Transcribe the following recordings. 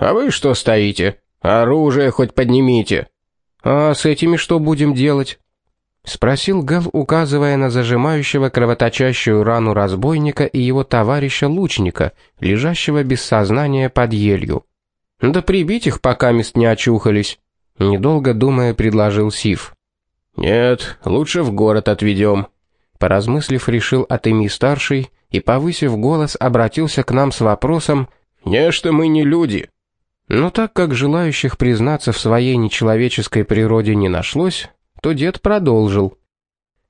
А вы что стоите? Оружие хоть поднимите. А с этими что будем делать? спросил Гэл, указывая на зажимающего кровоточащую рану разбойника и его товарища лучника, лежащего без сознания под елью. Да прибить их, пока мест не очухались, недолго думая, предложил Сив. Нет, лучше в город отведем. Поразмыслив, решил Атеми старший и повысив голос, обратился к нам с вопросом: "Не что мы не люди?" Но так как желающих признаться в своей нечеловеческой природе не нашлось, то дед продолжил.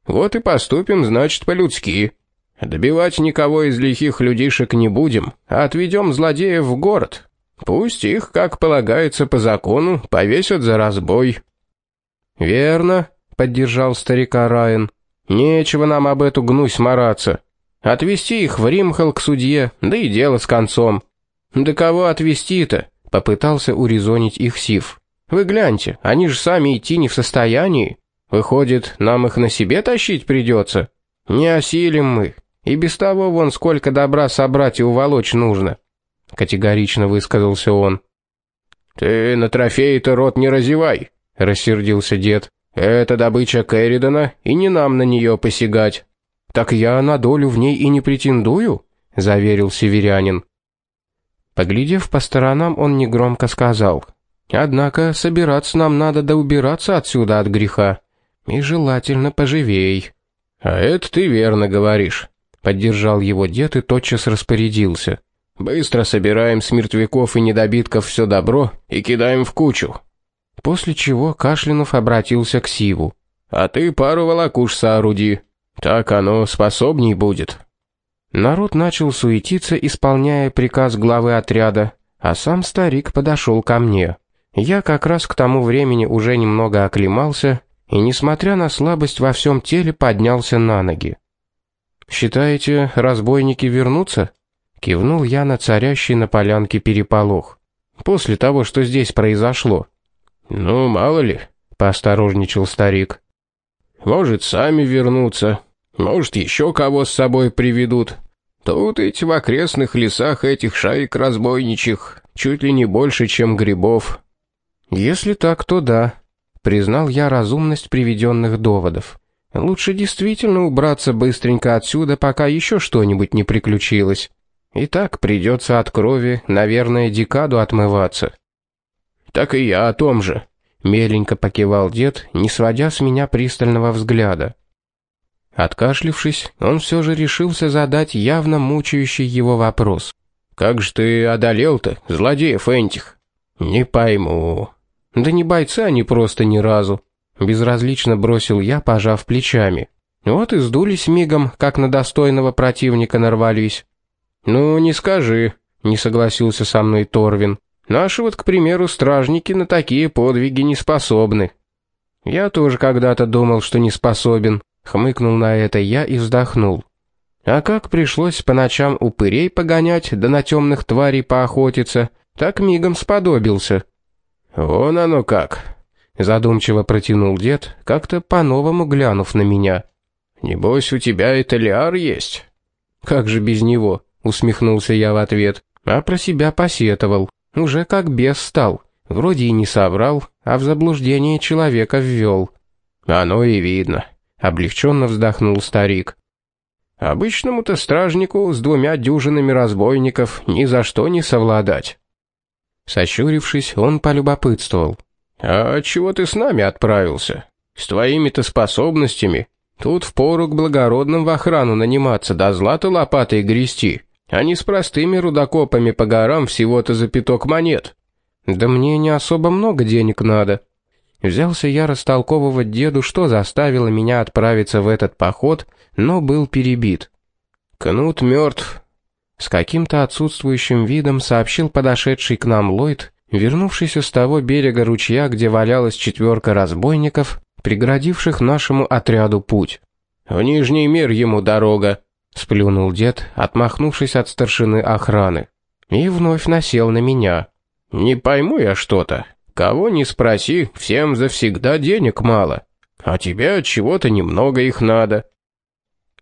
Вот и поступим, значит, по-людски. Добивать никого из лихих людишек не будем, а отведем злодеев в город. Пусть их, как полагается по закону, повесят за разбой. Верно, поддержал старика Райан. Нечего нам об эту гнусь мараться. Отвести их в Римхал к судье, да и дело с концом. Да кого отвести-то? Попытался урезонить их Сив. Вы гляньте, они же сами идти не в состоянии. Выходит, нам их на себе тащить придется? Не осилим мы. И без того вон сколько добра собрать и уволочь нужно. Категорично высказался он. Ты на трофеи-то рот не разевай, рассердился дед. Это добыча Кэрридона, и не нам на нее посягать. Так я на долю в ней и не претендую, заверил северянин. Поглядев по сторонам, он негромко сказал: "Однако собираться нам надо да убираться отсюда от греха, и желательно поживей". "А это ты верно говоришь", поддержал его дед и тотчас распорядился: "Быстро собираем с мертвяков и недобитков все добро и кидаем в кучу". После чего Кашлянов обратился к Сиву: "А ты пару волокуш сооруди, так оно способней будет". Народ начал суетиться, исполняя приказ главы отряда, а сам старик подошел ко мне. Я как раз к тому времени уже немного оклемался и, несмотря на слабость во всем теле, поднялся на ноги. «Считаете, разбойники вернутся?» Кивнул я на царящий на полянке переполох. «После того, что здесь произошло». «Ну, мало ли», — поосторожничал старик. «Может, сами вернутся, может, еще кого с собой приведут. Тут ведь в окрестных лесах этих шаек разбойничьих чуть ли не больше, чем грибов. Если так, то да, признал я разумность приведенных доводов. Лучше действительно убраться быстренько отсюда, пока еще что-нибудь не приключилось. И так придется от крови, наверное, декаду отмываться. Так и я о том же, меленько покивал дед, не сводя с меня пристального взгляда. Откашлившись, он все же решился задать явно мучающий его вопрос. «Как же ты одолел-то, злодеев этих?» «Не пойму». «Да не бойцы они просто ни разу». Безразлично бросил я, пожав плечами. Вот и сдулись мигом, как на достойного противника нарвались. «Ну, не скажи», — не согласился со мной Торвин. «Наши вот, к примеру, стражники на такие подвиги не способны». «Я тоже когда-то думал, что не способен», Хмыкнул на это я и вздохнул. А как пришлось по ночам упырей погонять, да на темных тварей поохотиться, так мигом сподобился. «Вон оно как!» — задумчиво протянул дед, как-то по-новому глянув на меня. «Небось, у тебя и Толиар есть?» «Как же без него?» — усмехнулся я в ответ, а про себя посетовал. Уже как бес стал. Вроде и не соврал, а в заблуждение человека ввел. «Оно и видно», облегченно вздохнул старик. Обычному-то стражнику с двумя дюжинами разбойников ни за что не совладать. Сощурившись, он полюбопытствовал: "А чего ты с нами отправился? С твоими-то способностями тут впору к благородным в охрану наниматься, да злато лопатой грести, а не с простыми рудокопами по горам всего-то за пяток монет". "Да мне не особо много денег надо", Взялся я растолковывать деду, что заставило меня отправиться в этот поход, но был перебит. Кнут мертв. С каким-то отсутствующим видом сообщил подошедший к нам Ллойд, вернувшийся с того берега ручья, где валялась четверка разбойников, преградивших нашему отряду путь. «В Нижний мир ему дорога», — сплюнул дед, отмахнувшись от старшины охраны. И вновь насел на меня. «Не пойму я что-то. Кого не спроси, всем завсегда денег мало, а тебе от чего-то немного их надо.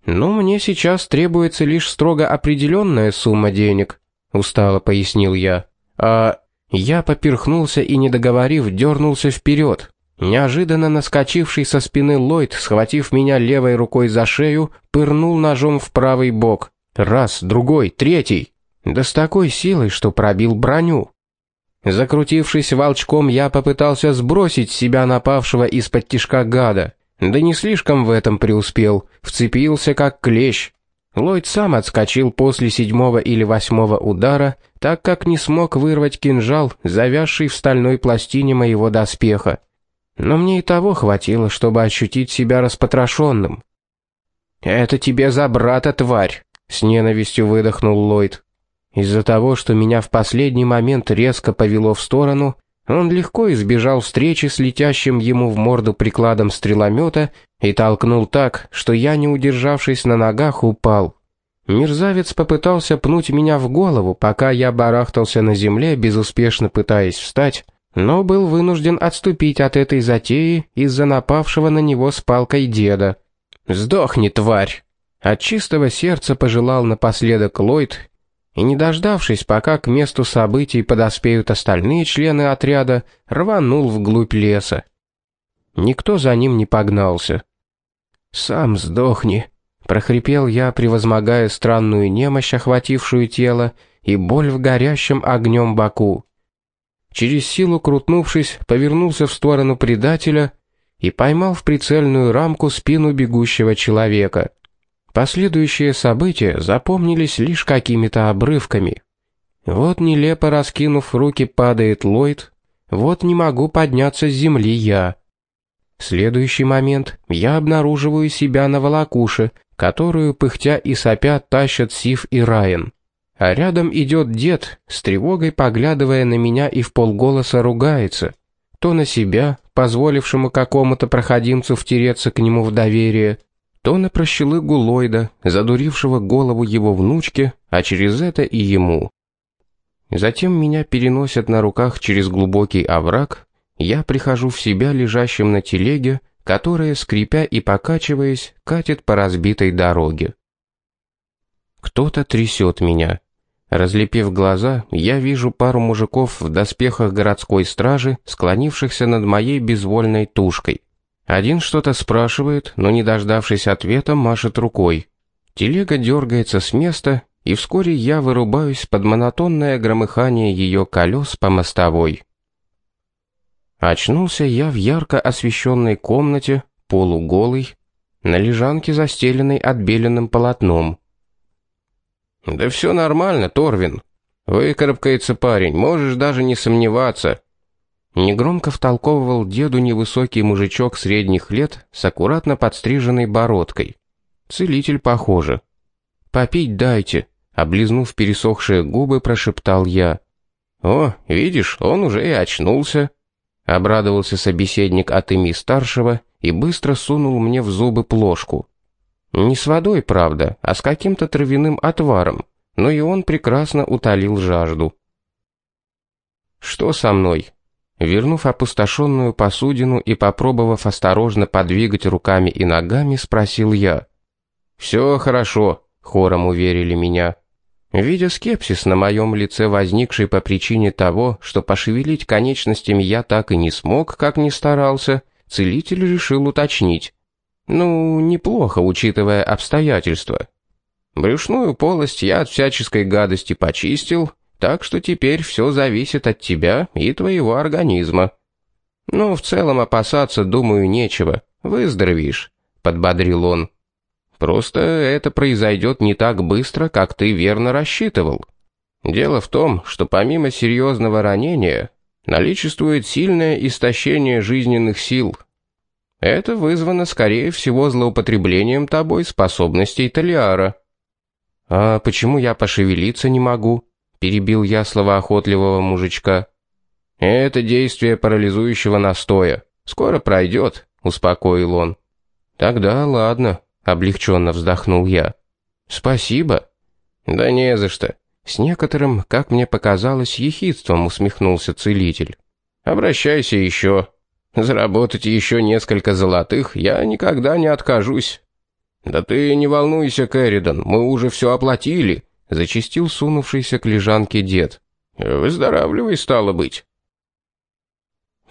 Ну, мне сейчас требуется лишь строго определенная сумма денег, устало пояснил я. А Я поперхнулся и, не договорив, дернулся вперед. Неожиданно наскочивший со спины Ллойд, схватив меня левой рукой за шею, пырнул ножом в правый бок. Раз, другой, третий. Да с такой силой, что пробил броню. Закрутившись волчком, я попытался сбросить себя напавшего из-под тишка гада. Да не слишком в этом преуспел, вцепился как клещ. Ллойд сам отскочил после седьмого или восьмого удара, так как не смог вырвать кинжал, завязший в стальной пластине моего доспеха. Но мне и того хватило, чтобы ощутить себя распотрошенным. «Это тебе за брата, тварь!» — с ненавистью выдохнул Ллойд. Из-за того, что меня в последний момент резко повело в сторону, он легко избежал встречи с летящим ему в морду прикладом стреломета и толкнул так, что я, не удержавшись на ногах, упал. Мерзавец попытался пнуть меня в голову, пока я барахтался на земле, безуспешно пытаясь встать, но был вынужден отступить от этой затеи из-за напавшего на него с палкой деда. «Сдохни, тварь!» От чистого сердца пожелал напоследок Ллойд, и не дождавшись, пока к месту событий подоспеют остальные члены отряда, рванул вглубь леса. Никто за ним не погнался. «Сам сдохни», — прохрипел я, превозмогая странную немощь, охватившую тело, и боль в горящем огнем боку через силу крутнувшись, повернулся в сторону предателя и поймал в прицельную рамку спину бегущего человека. Последующие события запомнились лишь какими-то обрывками. Вот нелепо раскинув руки падает Ллойд, вот не могу подняться с земли я. Следующий момент я обнаруживаю себя на волокуше, которую пыхтя и сопя тащат Сив и Райан. А рядом идет дед, с тревогой поглядывая на меня и в полголоса ругается. То на себя, позволившему какому-то проходимцу втереться к нему в доверие, то на прощелыгу Ллойда, задурившего голову его внучке, а через это и ему. Затем меня переносят на руках через глубокий овраг, я прихожу в себя лежащим на телеге, которая, скрипя и покачиваясь, катит по разбитой дороге. Кто-то трясет меня. Разлепив глаза, я вижу пару мужиков в доспехах городской стражи, склонившихся над моей безвольной тушкой. Один что-то спрашивает, но не дождавшись ответа, машет рукой. Телега дергается с места, и вскоре я вырубаюсь под монотонное громыхание ее колес по мостовой. Очнулся я в ярко освещенной комнате, полуголый, на лежанке, застеленной отбеленным полотном. «Да все нормально, Торвин. Выкарабкается парень, можешь даже не сомневаться». Негромко втолковывал деду невысокий мужичок средних лет с аккуратно подстриженной бородкой. Целитель похоже. «Попить дайте», — облизнув пересохшие губы, прошептал я. «О, видишь, он уже и очнулся», — обрадовался собеседник от ими старшего и быстро сунул мне в зубы плошку. Не с водой, правда, а с каким-то травяным отваром, но и он прекрасно утолил жажду. «Что со мной?» Вернув опустошенную посудину и попробовав осторожно подвигать руками и ногами, спросил я. «Все хорошо», — хором уверили меня. Видя скепсис на моем лице, возникший по причине того, что пошевелить конечностями я так и не смог, как ни старался, целитель решил уточнить. Ну, неплохо, учитывая обстоятельства. Брюшную полость я от всяческой гадости почистил, так что теперь все зависит от тебя и твоего организма. Ну, в целом опасаться, думаю, нечего. Выздоровеешь, подбодрил он. Просто это произойдет не так быстро, как ты верно рассчитывал. Дело в том, что помимо серьезного ранения наличествует сильное истощение жизненных сил – это вызвано, скорее всего, злоупотреблением тобой способностей Талиара. А почему я пошевелиться не могу? Перебил я слова охотливого мужичка. Это действие парализующего настоя. Скоро пройдет, успокоил он. Тогда ладно, облегченно вздохнул я. Спасибо. Да не за что. С некоторым, как мне показалось, ехидством усмехнулся целитель. Обращайся еще. Заработать еще несколько золотых я никогда не откажусь. Да ты не волнуйся, Кэрридан, мы уже все оплатили, зачистил сунувшийся к лежанке дед. Выздоравливай, стало быть.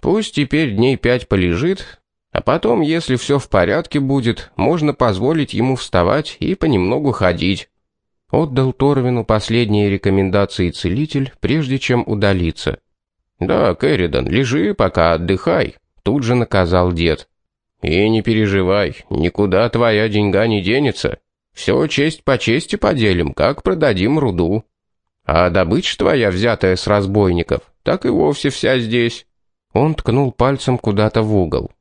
Пусть теперь дней пять полежит, а потом, если все в порядке будет, можно позволить ему вставать и понемногу ходить. Отдал Торвину последние рекомендации целитель, прежде чем удалиться. «Да, Кэрридан, лежи пока, отдыхай», — тут же наказал дед. «И не переживай, никуда твоя деньга не денется. Все честь по чести поделим, как продадим руду. А добыча твоя, взятая с разбойников, так и вовсе вся здесь». Он ткнул пальцем куда-то в угол.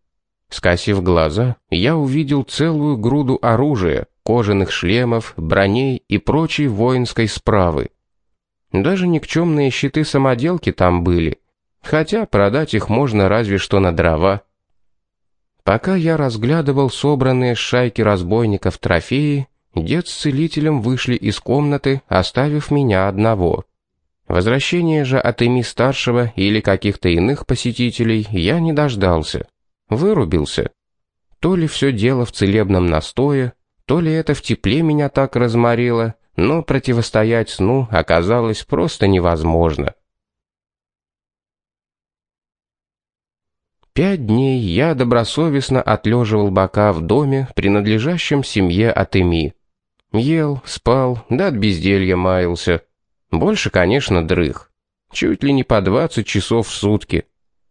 Скосив глаза, я увидел целую груду оружия, кожаных шлемов, броней и прочей воинской справы. Даже никчемные щиты-самоделки там были, хотя продать их можно разве что на дрова. Пока я разглядывал собранные шайки разбойников трофеи, дед с целителем вышли из комнаты, оставив меня одного. Возвращения же от ими старшего или каких-то иных посетителей я не дождался. Вырубился. То ли все дело в целебном настое, то ли это в тепле меня так разморило, но противостоять сну оказалось просто невозможно. Пять дней я добросовестно отлеживал бока в доме, принадлежащем семье Атеми. Ел, спал, да от безделья маялся. Больше, конечно, дрых. Чуть ли не по 20 часов в сутки.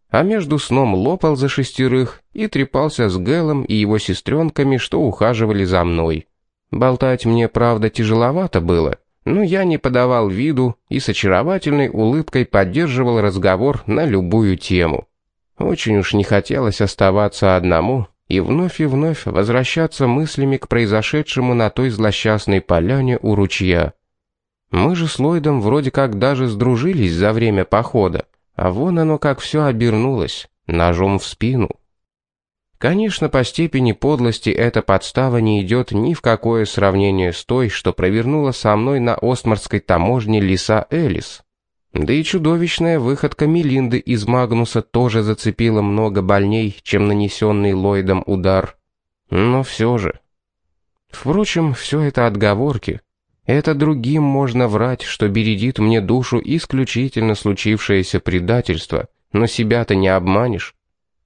А между сном лопал за шестерых и трепался с Гэлом и его сестренками, что ухаживали за мной. Болтать мне, правда, тяжеловато было, но я не подавал виду и с очаровательной улыбкой поддерживал разговор на любую тему. Очень уж не хотелось оставаться одному и вновь и вновь возвращаться мыслями к произошедшему на той злосчастной поляне у ручья. Мы же с Ллойдом вроде как даже сдружились за время похода, а вон оно как все обернулось, ножом в спину. Конечно, по степени подлости эта подстава не идет ни в какое сравнение с той, что провернула со мной на Остмарской таможне Лиса Элис. Да и чудовищная выходка Мелинды из Магнуса тоже зацепила много больней, чем нанесенный Ллойдом удар. Но все же. Впрочем, все это отговорки. Это другим можно врать, что бередит мне душу исключительно случившееся предательство, но себя-то не обманешь.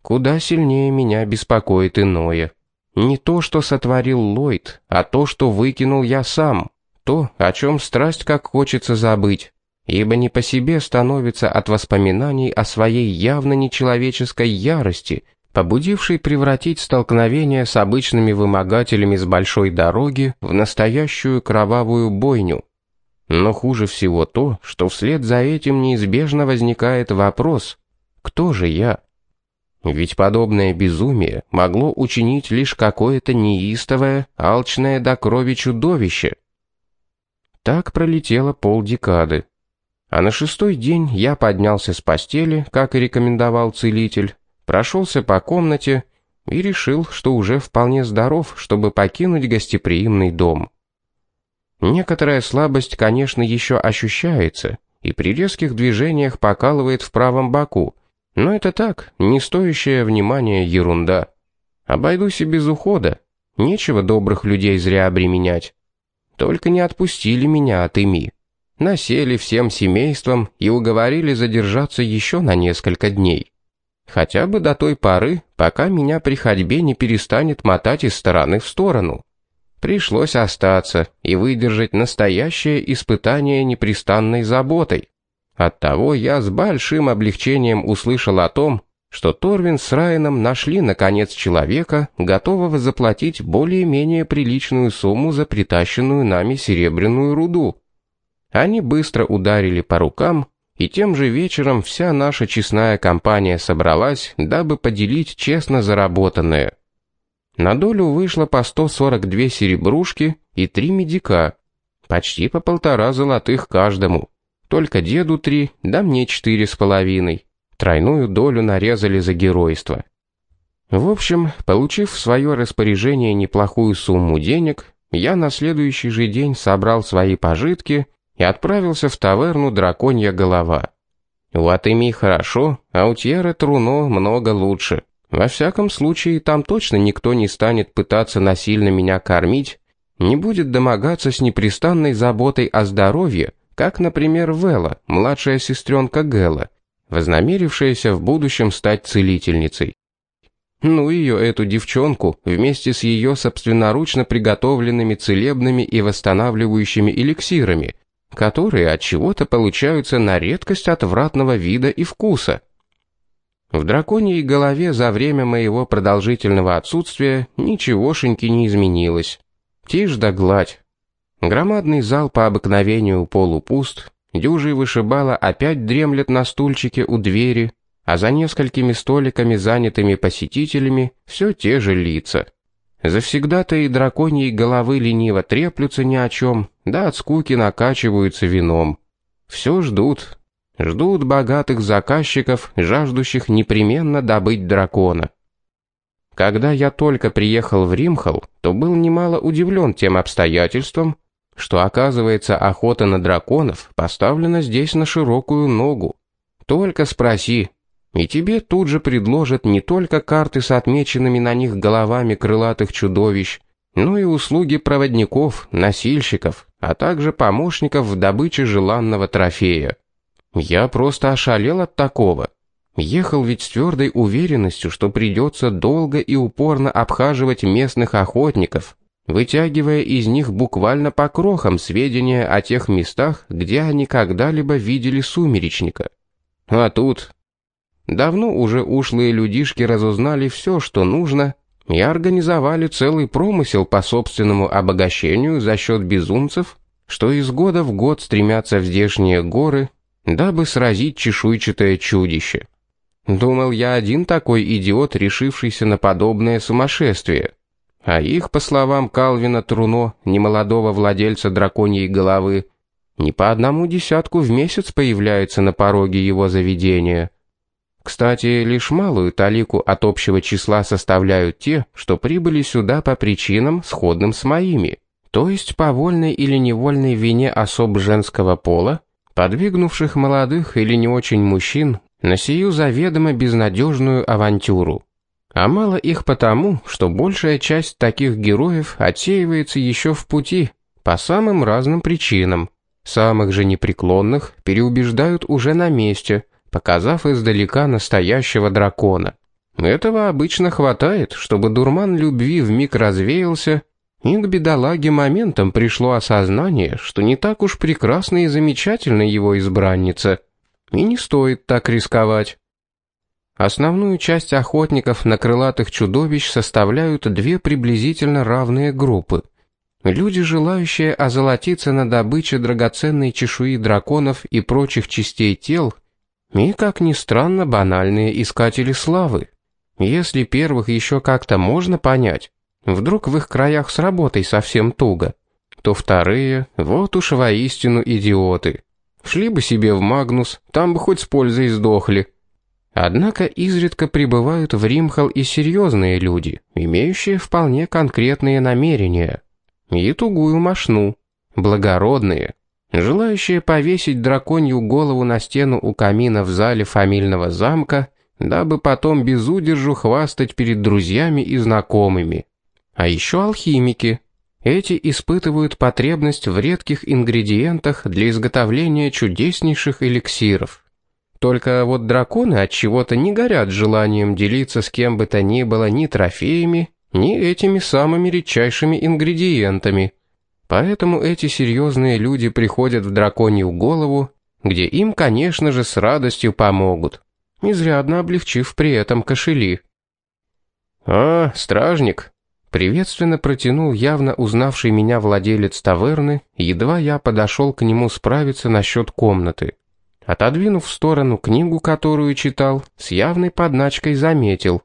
Куда сильнее меня беспокоит иное. Не то, что сотворил Ллойд, а то, что выкинул я сам. То, о чем страсть как хочется забыть ибо не по себе становится от воспоминаний о своей явно нечеловеческой ярости, побудившей превратить столкновение с обычными вымогателями с большой дороги в настоящую кровавую бойню. Но хуже всего то, что вслед за этим неизбежно возникает вопрос «Кто же я?». Ведь подобное безумие могло учинить лишь какое-то неистовое, алчное до крови чудовище. Так пролетело полдекады. А на шестой день я поднялся с постели, как и рекомендовал целитель, прошелся по комнате и решил, что уже вполне здоров, чтобы покинуть гостеприимный дом. Некоторая слабость, конечно, еще ощущается, и при резких движениях покалывает в правом боку, но это так, не стоящая внимания ерунда. Обойдусь и без ухода, нечего добрых людей зря обременять. Только не отпустили меня от ими насели всем семейством и уговорили задержаться еще на несколько дней. Хотя бы до той поры, пока меня при ходьбе не перестанет мотать из стороны в сторону. Пришлось остаться и выдержать настоящее испытание непрестанной заботой. Оттого я с большим облегчением услышал о том, что Торвин с Райаном нашли наконец человека, готового заплатить более-менее приличную сумму за притащенную нами серебряную руду. Они быстро ударили по рукам, и тем же вечером вся наша честная компания собралась, дабы поделить честно заработанное. На долю вышло по 142 серебрушки и три медика, почти по полтора золотых каждому. Только деду три, да мне четыре с половиной. Тройную долю нарезали за геройство. В общем, получив в свое распоряжение неплохую сумму денег, я на следующий же день собрал свои пожитки и отправился в таверну «Драконья голова». У Атыми хорошо, а у Тьеры Труно много лучше. Во всяком случае, там точно никто не станет пытаться насильно меня кормить, не будет домогаться с непрестанной заботой о здоровье, как, например, Вела, младшая сестренка Гэла, вознамерившаяся в будущем стать целительницей. Ну ее, эту девчонку, вместе с ее собственноручно приготовленными целебными и восстанавливающими эликсирами, которые от чего-то получаются на редкость отвратного вида и вкуса. В драконьей голове за время моего продолжительного отсутствия ничегошеньки не изменилось. Тишь да гладь. Громадный зал по обыкновению полупуст, дюжий вышибала опять дремлет на стульчике у двери, а за несколькими столиками, занятыми посетителями, все те же лица. Завсегда-то и драконьей головы лениво треплются ни о чем, да от скуки накачиваются вином. Все ждут, Ждут богатых заказчиков, жаждущих непременно добыть дракона. Когда я только приехал в Римхал, то был немало удивлен тем обстоятельством, что, оказывается, охота на драконов поставлена здесь на широкую ногу. Только спроси, и тебе тут же предложат не только карты с отмеченными на них головами крылатых чудовищ, но и услуги проводников, носильщиков, а также помощников в добыче желанного трофея. Я просто ошалел от такого. Ехал ведь с твердой уверенностью, что придется долго и упорно обхаживать местных охотников, вытягивая из них буквально по крохам сведения о тех местах, где они когда-либо видели сумеречника. А тут... Давно уже ушлые людишки разузнали все, что нужно, и организовали целый промысел по собственному обогащению за счет безумцев, что из года в год стремятся в здешние горы дабы сразить чешуйчатое чудище. Думал я один такой идиот, решившийся на подобное сумасшествие. А их, по словам Калвина Труно, немолодого владельца драконьей головы, не по одному десятку в месяц появляется на пороге его заведения. Кстати, лишь малую талику от общего числа составляют те, что прибыли сюда по причинам, сходным с моими, то есть по вольной или невольной вине особ женского пола, подвигнувших молодых или не очень мужчин на сию заведомо безнадежную авантюру. А мало их потому, что большая часть таких героев отсеивается еще в пути, по самым разным причинам. Самых же непреклонных переубеждают уже на месте, показав издалека настоящего дракона. Этого обычно хватает, чтобы дурман любви вмиг развеялся, и к бедолаге моментом пришло осознание, что не так уж прекрасна и замечательна его избранница, и не стоит так рисковать. Основную часть охотников на крылатых чудовищ составляют две приблизительно равные группы. Люди, желающие озолотиться на добыче драгоценной чешуи драконов и прочих частей тел, и, как ни странно, банальные искатели славы. Если первых еще как-то можно понять, Вдруг в их краях с работой совсем туго. То вторые, вот уж воистину идиоты. Шли бы себе в Магнус, там бы хоть с пользой сдохли. Однако изредка прибывают в Римхал и серьезные люди, имеющие вполне конкретные намерения. И тугую мошну. Благородные. Желающие повесить драконью голову на стену у камина в зале фамильного замка, дабы потом без удержу хвастать перед друзьями и знакомыми. А еще алхимики. Эти испытывают потребность в редких ингредиентах для изготовления чудеснейших эликсиров. Только вот драконы от чего-то не горят желанием делиться с кем бы то ни было ни трофеями, ни этими самыми редчайшими ингредиентами. Поэтому эти серьезные люди приходят в драконью голову, где им, конечно же, с радостью помогут, изрядно облегчив при этом кошели. «А, стражник», Приветственно протянул явно узнавший меня владелец таверны, едва я подошел к нему справиться насчет комнаты. Отодвинув в сторону книгу, которую читал, с явной подначкой заметил.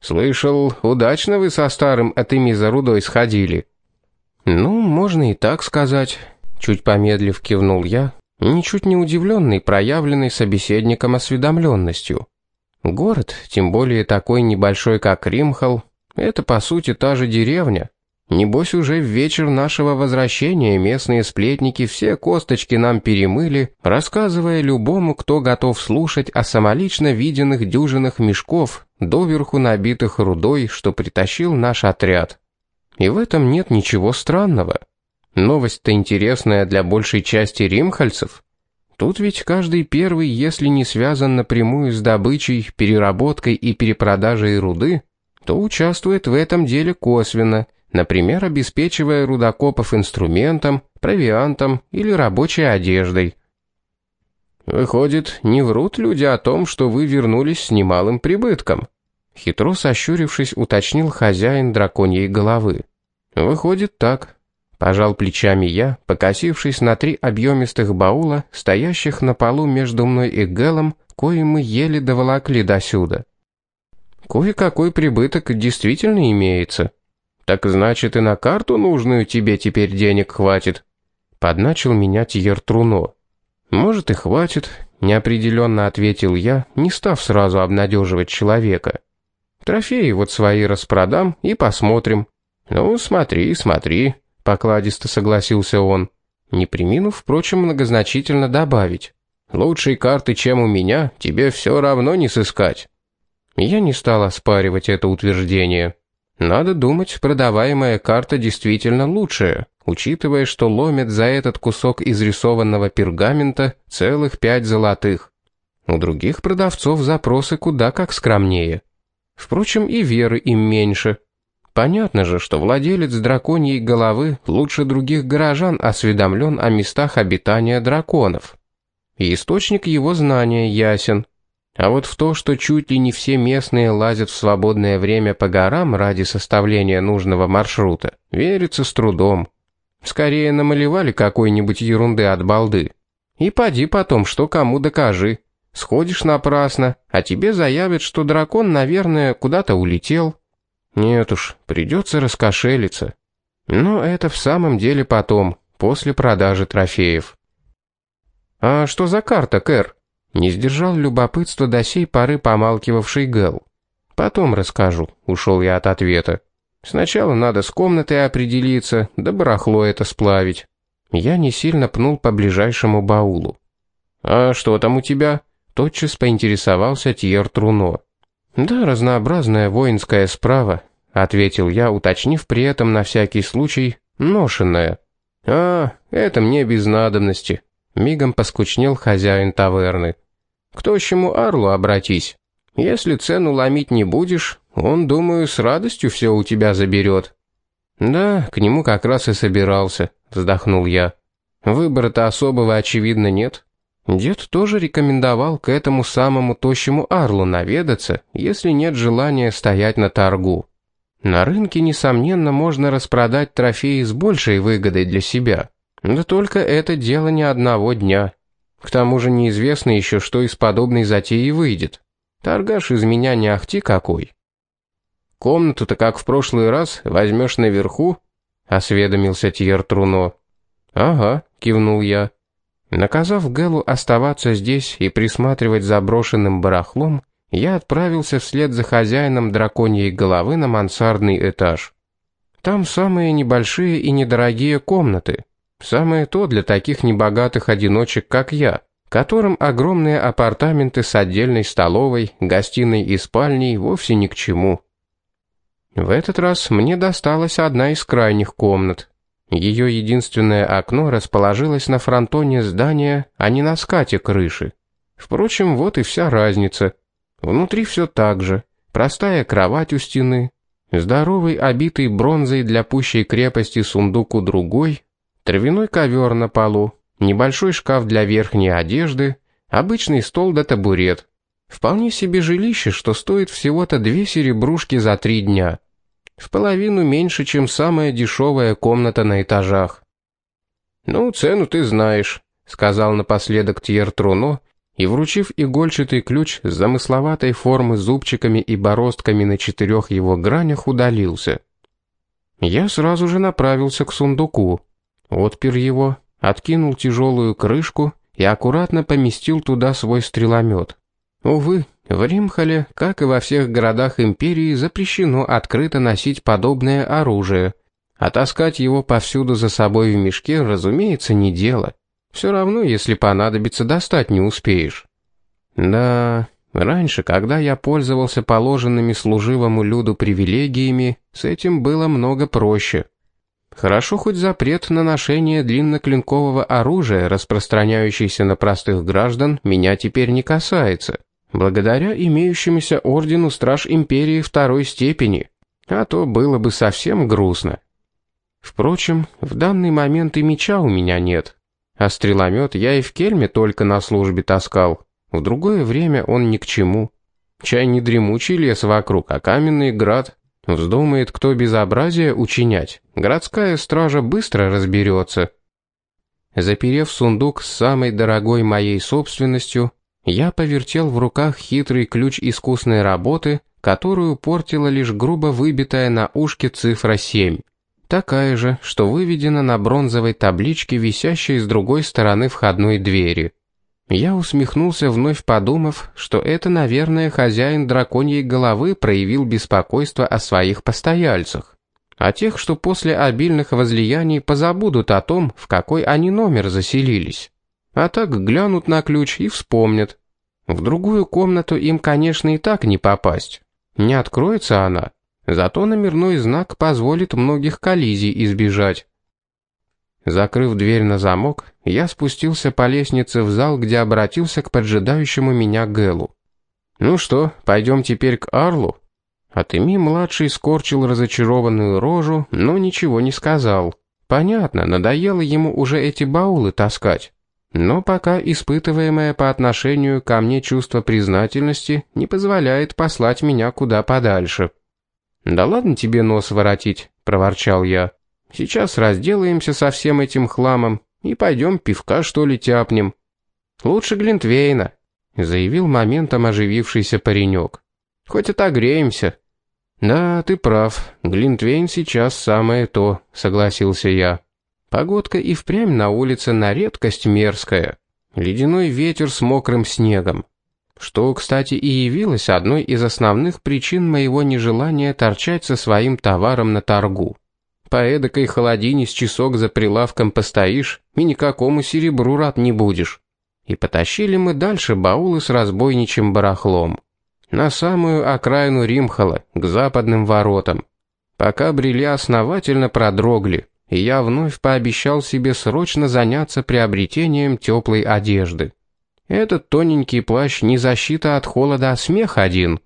«Слышал, удачно вы со старым Атемиза Рудой сходили». «Ну, можно и так сказать», — чуть помедлив кивнул я, ничуть не удивленный проявленной собеседником осведомленностью. Город, тем более такой небольшой, как Римхал, это, по сути, та же деревня. Небось, уже в вечер нашего возвращения местные сплетники все косточки нам перемыли, рассказывая любому, кто готов слушать о самолично виденных дюжинах мешков, доверху набитых рудой, что притащил наш отряд. И в этом нет ничего странного. Новость-то интересная для большей части римхальцев. Тут ведь каждый первый, если не связан напрямую с добычей, переработкой и перепродажей руды, то участвует в этом деле косвенно, например, обеспечивая рудокопов инструментом, провиантом или рабочей одеждой. Выходит, не врут люди о том, что вы вернулись с немалым прибытком. Хитро сощурившись, уточнил хозяин драконьей головы. Выходит так. Пожал плечами я, покосившись на три объемистых баула, стоящих на полу между мной и Гэлом, кои мы еле доволокли досюда. Кое-какой прибыток действительно имеется. Так значит и на карту нужную тебе теперь денег хватит. Подначил меня Тьер Труно. Может и хватит, неопределенно ответил я, не став сразу обнадеживать человека. Трофеи вот свои распродам и посмотрим. Ну, смотри, смотри, покладисто согласился он, не приминув, впрочем, многозначительно добавить. «Лучшей карты, чем у меня, тебе все равно не сыскать». Я не стал оспаривать это утверждение. Надо думать, продаваемая карта действительно лучшая, учитывая, что ломит за этот кусок изрисованного пергамента целых пять золотых. У других продавцов запросы куда как скромнее. Впрочем, и веры им меньше. Понятно же, что владелец драконьей головы лучше других горожан осведомлен о местах обитания драконов. И источник его знания ясен. А вот в то, что чуть ли не все местные лазят в свободное время по горам ради составления нужного маршрута, верится с трудом. Скорее намалевали какой-нибудь ерунды от балды. И поди потом, что кому докажи. Сходишь напрасно, а тебе заявят, что дракон, наверное, куда-то улетел, нет уж, придется раскошелиться. Но это в самом деле потом, после продажи трофеев. «А что за карта, Кэр?» Не сдержал любопытства до сей поры помалкивавший Гэл. «Потом расскажу», — ушел я от ответа. «Сначала надо с комнатой определиться, да барахло это сплавить». Я не сильно пнул по ближайшему баулу. «А что там у тебя?» Тотчас поинтересовался Тьер Труно. «Да, разнообразная воинская справа», — ответил я, уточнив при этом на всякий случай «ношенная». «А, это мне без надобности», — мигом поскучнел хозяин таверны. «К тощему орлу обратись. Если цену ломить не будешь, он, думаю, с радостью все у тебя заберет». «Да, к нему как раз и собирался», — вздохнул я. «Выбора-то особого, очевидно, нет. Дед тоже рекомендовал к этому самому тощему арлу наведаться, если нет желания стоять на торгу. На рынке, несомненно, можно распродать трофеи с большей выгодой для себя. Да только это дело не одного дня. К тому же неизвестно еще, что из подобной затеи выйдет. Торгаш из меня не ахти какой. «Комнату-то, как в прошлый раз, возьмешь наверху?» — осведомился Тьер Труно. «Ага», — кивнул я. Наказав Гэлу оставаться здесь и присматривать за брошенным барахлом, я отправился вслед за хозяином драконьей головы на мансардный этаж. Там самые небольшие и недорогие комнаты. Самое то для таких небогатых одиночек, как я, которым огромные апартаменты с отдельной столовой, гостиной и спальней вовсе ни к чему. В этот раз мне досталась одна из крайних комнат. Ее единственное окно расположилось на фронтоне здания, а не на скате крыши. Впрочем, вот и вся разница. Внутри все так же. Простая кровать у стены, здоровый обитый бронзой для пущей крепости сундук у другой, травяной ковер на полу, небольшой шкаф для верхней одежды, обычный стол да табурет. Вполне себе жилище, что стоит всего-то две серебрушки за три дня в половину меньше, чем самая дешевая комната на этажах. «Ну, цену ты знаешь», — сказал напоследок Тьер Труно, и, вручив игольчатый ключ с замысловатой формы зубчиками и бороздками на четырех его гранях, удалился. Я сразу же направился к сундуку, отпер его, откинул тяжелую крышку и аккуратно поместил туда свой стреломет. Увы, в Римхале, как и во всех городах империи, запрещено открыто носить подобное оружие, а таскать его повсюду за собой в мешке, разумеется, не дело. Все равно, если понадобится, достать не успеешь. Да, раньше, когда я пользовался положенными служивому люду привилегиями, с этим было много проще. Хорошо хоть запрет на ношение длинноклинкового оружия, распространяющийся на простых граждан, меня теперь не касается. Благодаря имеющемуся ордену Страж Империи второй степени. А то было бы совсем грустно. Впрочем, в данный момент и меча у меня нет. А стреломет я и в Кельме только на службе таскал. В другое время он ни к чему. Чай не дремучий лес вокруг, а каменный град. Вздумает кто безобразие учинять, городская стража быстро разберется. Заперев сундук с самой дорогой моей собственностью, я повертел в руках хитрый ключ искусной работы, которую портила лишь грубо выбитая на ушке цифра 7. Такая же, что выведена на бронзовой табличке, висящей с другой стороны входной двери. Я усмехнулся, вновь подумав, что это, наверное, хозяин драконьей головы проявил беспокойство о своих постояльцах. О тех, что после обильных возлияний позабудут о том, в какой они номер заселились. А так глянут на ключ и вспомнят. В другую комнату им, конечно, и так не попасть. Не откроется она, зато номерной знак позволит многих коллизий избежать. Закрыв дверь на замок, я спустился по лестнице в зал, где обратился к поджидающему меня Гэлу. «Ну что, пойдем теперь к Арлу?» Атеми-младший скорчил разочарованную рожу, но ничего не сказал. Понятно, надоело ему уже эти баулы таскать. Но пока испытываемое по отношению ко мне чувство признательности не позволяет послать меня куда подальше. «Да ладно тебе нос воротить», — проворчал я. Сейчас разделаемся со всем этим хламом и пойдем пивка, что ли, тяпнем. Лучше Глинтвейна, заявил моментом оживившийся паренек. Хоть отогреемся. Да, ты прав, Глинтвейн сейчас самое то, согласился я. Погодка и впрямь на улице на редкость мерзкая. Ледяной ветер с мокрым снегом. Что, кстати, и явилось одной из основных причин моего нежелания торчать со своим товаром на торгу. По эдакой холодине с часок за прилавком постоишь и никакому серебру рад не будешь. И потащили мы дальше баулы с разбойничьим барахлом. На самую окраину Римхала, к западным воротам. Пока брели основательно продрогли, и я вновь пообещал себе срочно заняться приобретением теплой одежды. Этот тоненький плащ не защита от холода, а смех один.